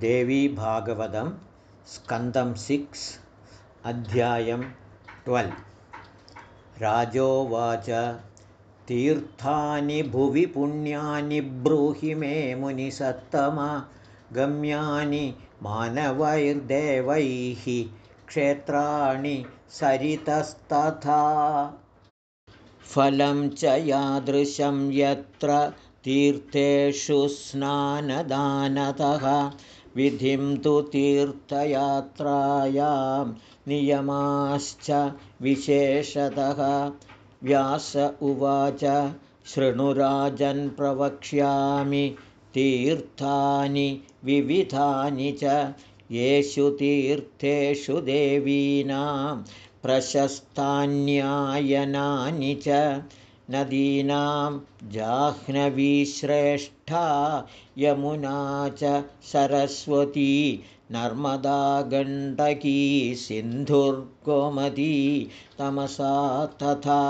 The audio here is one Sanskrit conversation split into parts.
देवीभागवतं स्कन्दं सिक्स् अध्यायं ट्वेल्। राजोवाच तीर्थानि भुवि पुण्यानि ब्रूहि मे मुनिसत्तम गम्यानि मानवैर्देवैः क्षेत्राणि सरितस्तथा। फलं च यादृशं यत्र तीर्थेषु स्नानदानतः विधिं तु तीर्थयात्रायां नियमाश्च विशेषतः। व्यास उवाच शृणुराजन् प्रवक्ष्यामि तीर्थानि विविधानि च। येषु तीर्थेषु देवीनां प्रशस्तान्यायनानि च नदीनां जाह्नवीश्रेष्ठा यमुना च सरस्वती नर्मदा गण्डकी सिन्धुर्गोमती तमसा तथा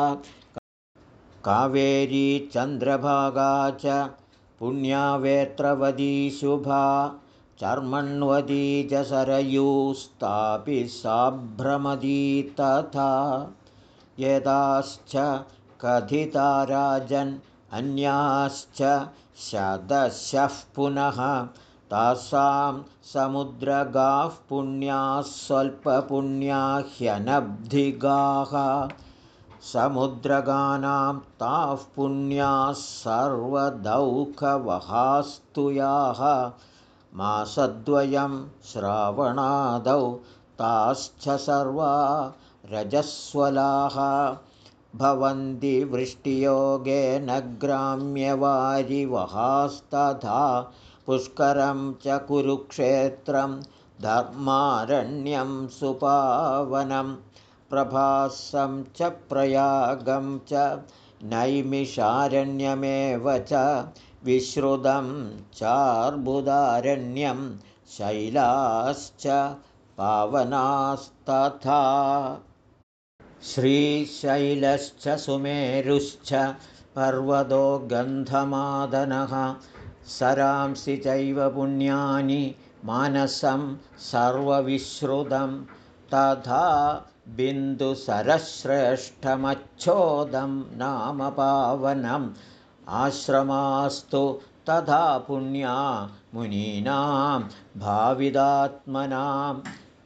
कावेरी चन्द्रभागा च पुण्यावेत्रवदी शुभा चर्मण्वदी च सरयूस्तापि साभ्रमदी तथा यदाश्च कथिता राजन् अन्याश्च शदशः पुनः तासां समुद्रगाः पुण्याः स्वल्पपुण्या ह्यनब्धिगाः समुद्रगानां ताः पुण्याः सर्वदौखवहास्तु याः मासद्वयं श्रावणादौ ताश्च सर्वा रजस्वलाः भवन्ति वृष्टियोगेन ग्राम्यवारिवहास्तथा पुष्करं च कुरुक्षेत्रं धर्मारण्यं सुपावनं प्रभासं च प्रयागं च नैमिषारण्यमेव च विश्रुतं चार्बुदारण्यं शैलाश्च पावनास्तथा श्रीशैलश्च सुमेरुश्च पर्वतो गन्धमादनः सरांसि चैव पुण्यानि मानसं सर्वविश्रुतं तथा बिन्दुसरश्रेष्ठमच्छोदं नाम पावनम् आश्रमास्तु तथा पुण्या मुनीनां भाविदात्मनां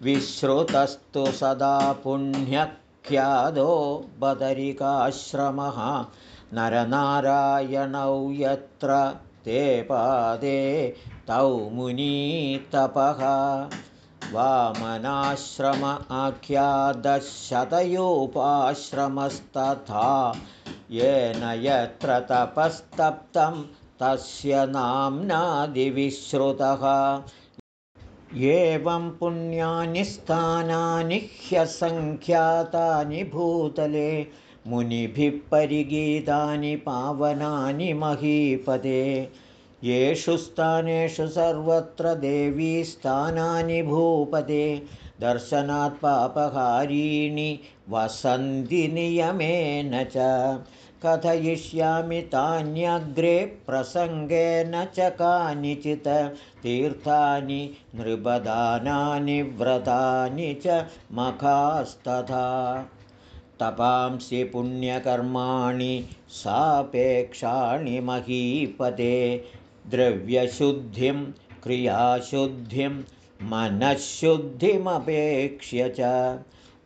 विश्रुतस्तु सदा पुण्यः ख्यादो बदरिकाश्रमः। नरनारायणौ यत्र ते पादे तौ मुनीतपः। वामनाश्रम आख्यादशतयोपाश्रमस्तथा। येन यत्र तपस्तप्तं तस्य नाम्नादिविश्रुतः एवं पुण्यानि स्थानानि ह्यसङ्ख्यातानि भूतले मुनिभिः परिगीतानि पावनानि महीपदे। येषु स्थानेषु सर्वत्र देवी स्थानानि भूपदे दर्शनात् पापहारीणि वसन्ति नियमेन च कथयिष्यामि तान्यग्रे प्रसङ्गेन च कानिचित् तीर्थानि नृपदानानि व्रतानि च मखास्तथा। तपांसि पुण्यकर्माणि सापेक्षाणि महीपते। द्रव्यशुद्धिं क्रियाशुद्धिं मनःशुद्धिमपेक्ष्य च।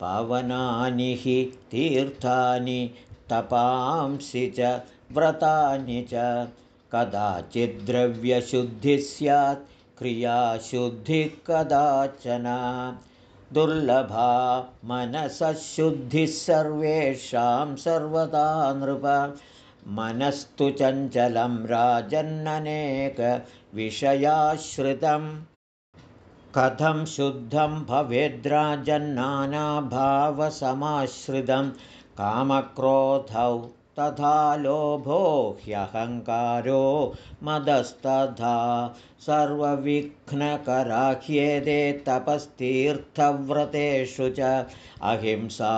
पावनानि हि तीर्थानि तपांसि च व्रतानि च। कदाचिद्द्रव्यशुद्धिः स्यात् क्रियाशुद्धिः कदाचन। दुर्लभा मनसशुद्धिः सर्वेषां सर्वदा नृप। मनस्तु चञ्चलं राजन्ननेकविषयाश्रितं कथं शुद्धं भवेद्राजन्नानाभावसमाश्रितं कामक्रोधौ तथा लोभो ह्यहङ्कारो मदस्तथा सर्वविघ्नकराह्येदे तपस्तीर्थव्रतेषु च अहिंसा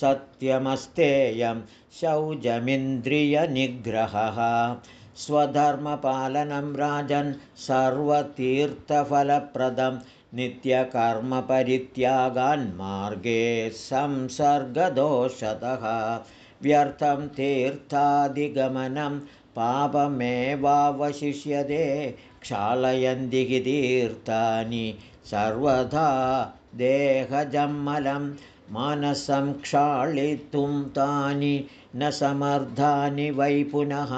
सत्यमस्तेयं शौचमिन्द्रियनिग्रहः। स्वधर्मपालनं राजन् सर्वतीर्थफलप्रदं नित्यकर्मपरित्यागान्मार्गे संसर्गदोषतः व्यर्थं तीर्थादिगमनं पापमेवावशिष्यते क्षालयन्ति तीर्थानि सर्वथा देहजम्मलं मनसं क्षालितुं तानि न समर्थानि वै पुनः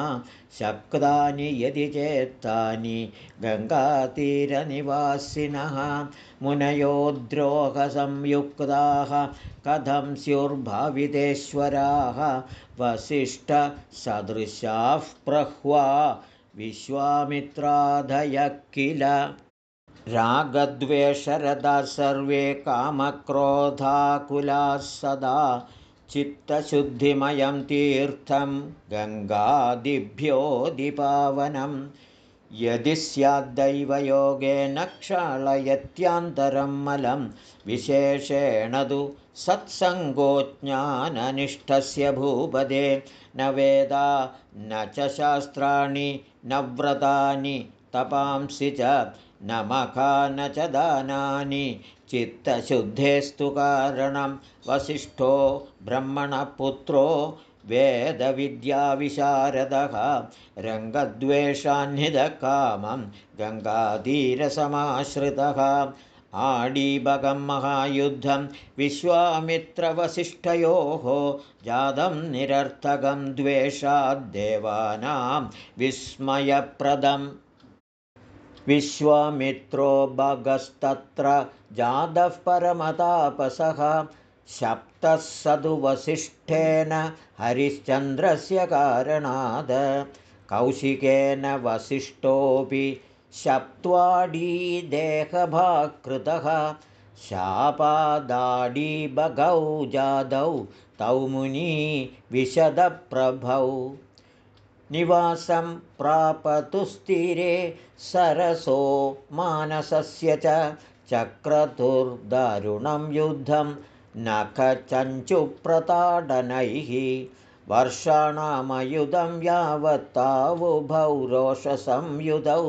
शक्तानि यदि चेत्तानि गङ्गातीरनिवासिनः मुनयोद्रोहसंयुक्ताः कथं स्युर्भावितेश्वराः वसिष्ठसदृशाः प्रह्वा विश्वामित्रादयः किल रागद्वेषरदा सर्वे कामक्रोधाकुलाः सदा चित्तशुद्धिमयं तीर्थं गङ्गादिभ्योऽधिपावनं। यदि स्याद्दैवयोगेन क्षालयत्यान्तरं मलं विशेषेण तु सत्सङ्गोज्ञाननिष्ठस्य भूपदे न वेदा न च शास्त्राणि न व्रतानि तपांसि च न मखा न च दानानि। चित्तशुद्धेस्तु कारणं वसिष्ठो ब्रह्मणपुत्रो वेदविद्याविशारदः। रङ्गद्वेषान्निधकामं गङ्गाधीरसमाश्रितः। आडीबगं महायुद्धं विश्वामित्रवसिष्ठयोः। जातं निरर्थकं द्वेषाद्देवानां विस्मयप्रदम् विश्वामित्रो भगस्तत्र जातः परमतापसः। सप्तः सदुवसिष्ठेन हरिश्चन्द्रस्य कारणाद् कौशिकेन वसिष्ठोऽपि सप्त्वाडीदेहभाकृतः शापादाडीबगौ जादौ तौ मुनी विशदप्रभौ निवासं प्रापतुस्थिरे सरसो मानसस्य च चक्रतुर्दारुणं युद्धं नखचञ्चुप्रताडनैः वर्षाणामयुधं यावत्तावुभौ रोषसंयुधौ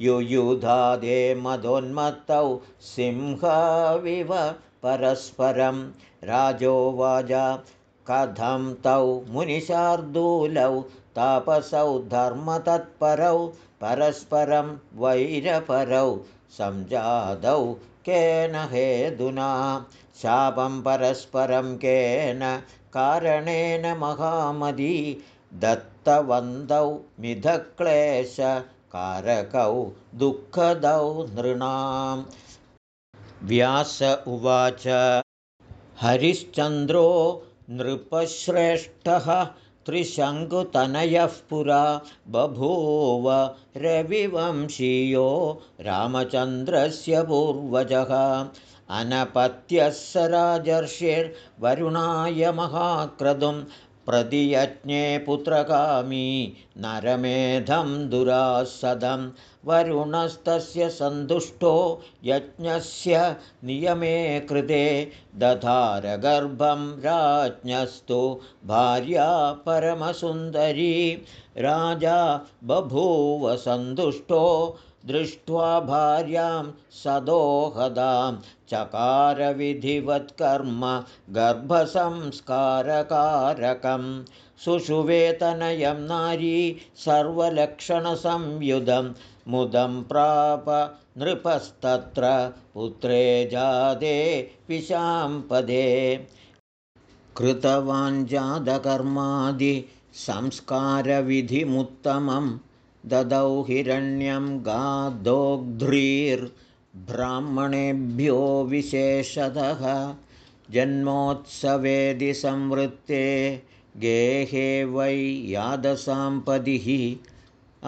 युयुधादे मदोन्मत्तौ सिंहविव परस्परं राजोवाच कथं तौ मुनिशार्दूलौ तापसौ धर्मतत्परौ परस्परं वैरपरौ संजातौ केन हेदुना शापं परस्परं केन कारणेन महामदी? दत्तवन्तौ मिथक्लेशकारकौ दुःखदौ नृणाम् व्यास उवाच हरिश्चन्द्रो नृपश्रेष्ठः त्रिशङ्कुतनयः पुरा बभूव रविवंशीयो रामचन्द्रस्य पूर्वजः। अनपत्यः स राजर्षिर्वरुणाय महाक्रतुं प्रतियज्ञे पुत्रकामी नरमेधं दुरासदं वरुणस्तस्य सन्तुष्टो यज्ञस्य नियमे कृते दधारगर्भं राज्ञस्तु भार्या परमसुन्दरी राजा बभूव सन्तुष्टो दृष्ट्वा भार्यां सदोहदां चकारविधिवत्कर्म गर्भसंस्कारकारकं सुषुवेतनयं नारी सर्वलक्षणसंयुधं मुदं प्राप नृपस्तत्र पुत्रे जादे विशाम्पदे कृतवान् जातकर्मादिसंस्कारविधिमुत्तमं ददौ हिरण्यं गादोग्ध्रीर्ब्राह्मणेभ्यो विशेषतः। जन्मोत्सवेदि संवृत्ते गेहे वै यादसाम्पदिः।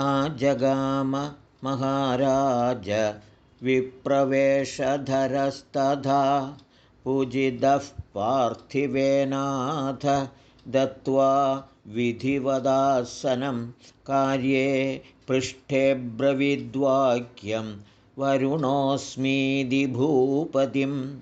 आजगाम महाराज विप्रवेशधरस्तथा पूजितः पार्थिवेनाथ दत्त्वा विधिवदासनं कार्ये पृष्ठे ब्रविद्वाक्यं वरुणोऽस्मीति भूपतिं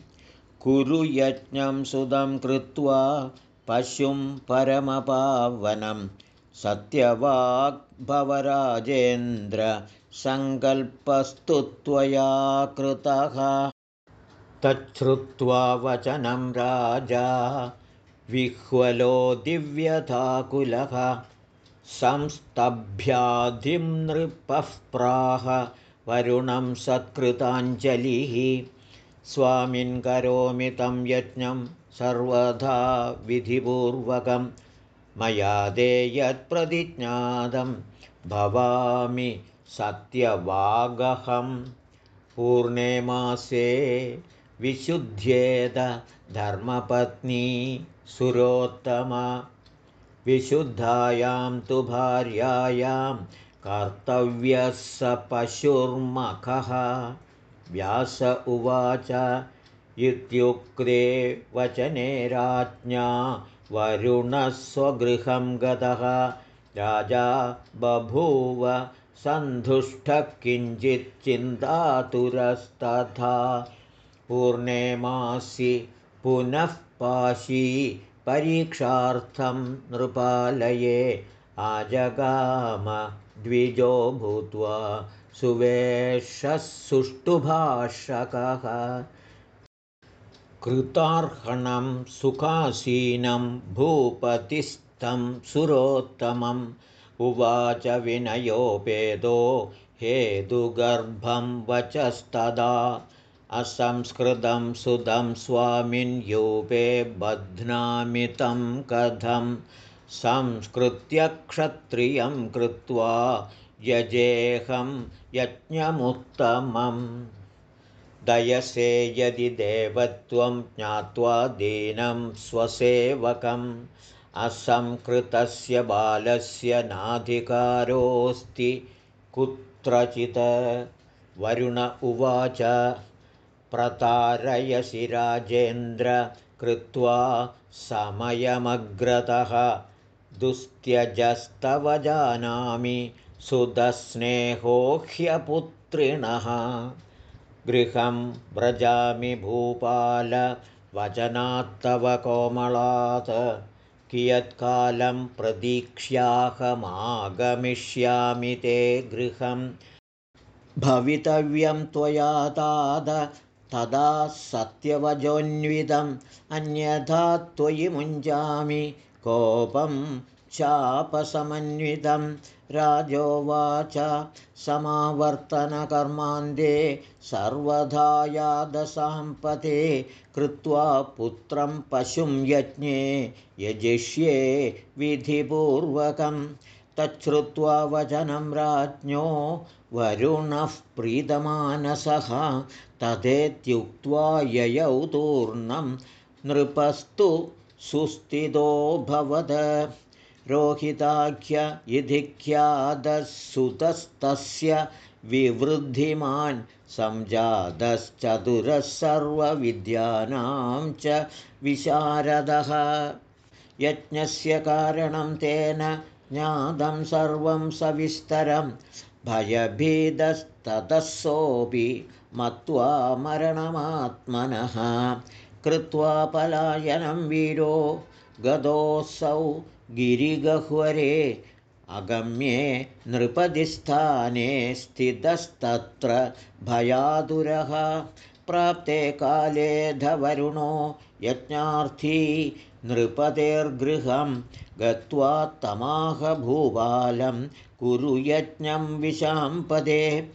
कुरु यज्ञं सुदं कृत्वा पशुं परमपावनं। सत्यवाग्भवराजेन्द्र सङ्कल्पस्तु त्वया कृतः। तच्छ्रुत्वा वचनं राजा विह्वलो दिव्यताकुलः संस्तभ्याधिं नृपः प्राह वरुणं सत्कृताञ्जलिः स्वामिन् करोमि तं यज्ञं सर्वथा विधिपूर्वकं। मया देयत्प्रतिज्ञातं भवामि सत्यवागहं। पूर्णे मासे विशुध्येद धर्मपत्नी सुरोत्तमा। विशुद्धायां तु भार्यायां कर्तव्यः स पशुर्मखः। व्यास उवाच इत्युक्ते वचने राज्ञा वरुणः स्वगृहं गतः। राजा बभूव सन्धुष्टः किञ्चिच्चिन्तातुरस्तथा पूर्णे मासि पुनः पाशी परीक्षार्थं नृपालये आजगाम द्विजो भूत्वा सुवेशः सुष्ठुभाषकः। कृतार्हणं सुखासीनं भूपतिस्थं सुरोत्तमम्। उवाच विनयोपेदो हेतुगर्भं वचस्तदा असंस्कृतं सुदं स्वामिन् यूपे बध्नामि तं कथं संस्कृत्यक्षत्रियं कृत्वा यजेहं यज्ञमुत्तमम्। दयसे यदि देवत्वं ज्ञात्वा दीनं स्वसेवकम्। असंकृतस्य बालस्य नाधिकारोऽस्ति कुत्रचित्। वरुण उवाच प्रतारयसि राजेन्द्र कृत्वा समयमग्रतः दुस्त्यजस्तव जानामि सुदस्नेहो ह्यपुत्रिणः। गृहं व्रजामि भूपालवचनात्तव कोमलात्। कियत्कालं प्रतीक्ष्याहमागमिष्यामि ते गृहं। भवितव्यं त्वया ताद तदा सत्यवजोन्वितम् अन्यथा त्वयि मुञ्जामि कोपं चापसमन्वितं राजोवाच समावर्तनकर्मान्ते सर्वधा यादसाम्पते कृत्वा पुत्रं पशुं यज्ञे यजिष्ये विधिपूर्वकं तच्छ्रुत्वा वचनं राज्ञो वरुणः प्रीतमानसः तथेत्युक्त्वा ययौ तूर्णं नृपस्तु सुस्थितोऽभवद रोहिताख्य इति ख्यातः विवृद्धिमान् संजातश्चतुरः सर्वविद्यानां च विशारदः। यज्ञस्य कारणं तेन ज्ञातं सर्वं सविस्तरं भयभीदस्ततः सोऽपि मत्वा मरणमात्मनः। कृत्वा पलायनं वीरो गतोऽसौ गिरिगह्वरे अगम्ये नृपतिस्थाने स्थितस्तत्र भयादुरः प्राप्ते काले धवरुणो यज्ञार्थी नृपतेर्गृहं गत्वा तमाह भूबालं कुरु यज्ञं विशाम्पदे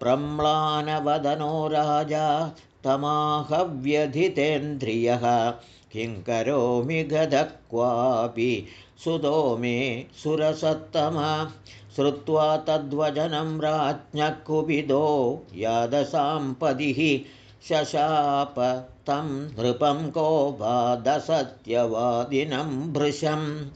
प्रम्लानवदनो राजा तमाहव्यधितेन्द्रियः। किं करोमि गदः क्वापि सुतो मे सुरसत्तम। श्रुत्वा तद्वचनं राज्ञः कुपिदो यादसाम्पदिः शशाप तं नृपं कोपादसत्यवादिनं भृशं।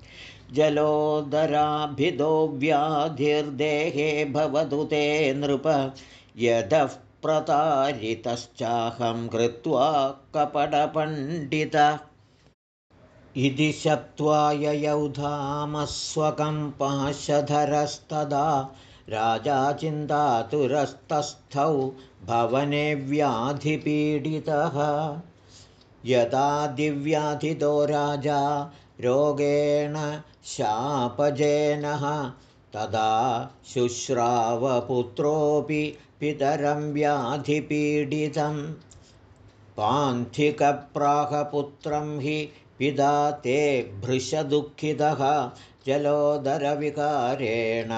जलोदराभिदो व्याधिर्देहे भवतु ते नृप। यतः प्रतारितश्चाहं कृत्वा कपटपण्डित। इति शप्त्वा ययौधामस्वकं पाशधरस्तदा राजा चिन्तातुरस्तस्थौ भवने व्याधिपीडितः। यदा दिव्याधितो राजा रोगेण शापजेनः तदा शुश्रावपुत्रोऽपि पितरं व्याधिपीडितं पान्थिकप्राहपुत्रं हि पिता ते भृशदुःखितः। जलोदरविकारेण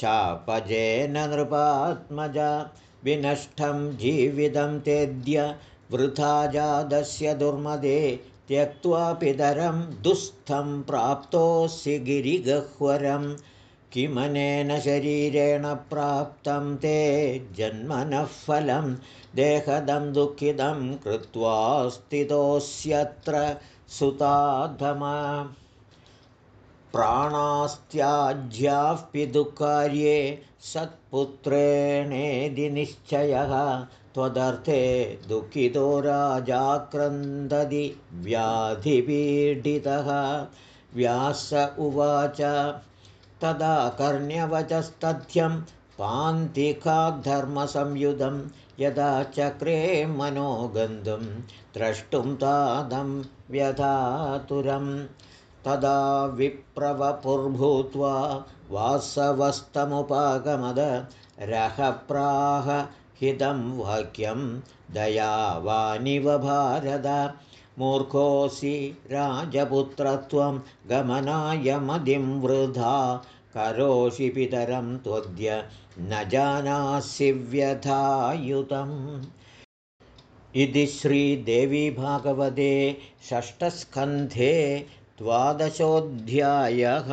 शापजेन नृपात्मज विनष्टं जीवितं तेद्य वृथा जातस्य दुर्मदे त्यक्त्वा पितरं दुःस्थं प्राप्तोऽसि गिरिगह्वरं। किमनेन शरीरेण प्राप्तं ते जन्मनः फलं देहदं दुःखितं कृत्वा स्थितोऽस्यत्र सुताधमा प्राणास्त्याज्याः पितुकार्ये सत्पुत्रेणेदि निश्चयः त्वदर्थे दुःखितो राजाक्रन्ददि व्याधिपीडितः। व्यास उवाच तदा कर्ण्यवचस्तथ्यं पान्तिकाद्धर्मसंयुधं यदा चक्रे मनो गन्तुं द्रष्टुं तादं व्यधातुरम् तदा विप्रवपुर्भूत्वा वासवस्तमुपागमद रहप्राह हितं वाक्यं दयावानिव भारद मूर्खोऽसि राजपुत्रत्वं गमनाय मदिं वृथा। करोषि पितरं त्वद्य न जानासि व्यथायुतम्। इति श्रीदेवी भागवते षष्ठस्कन्धे द्वादशोऽध्यायः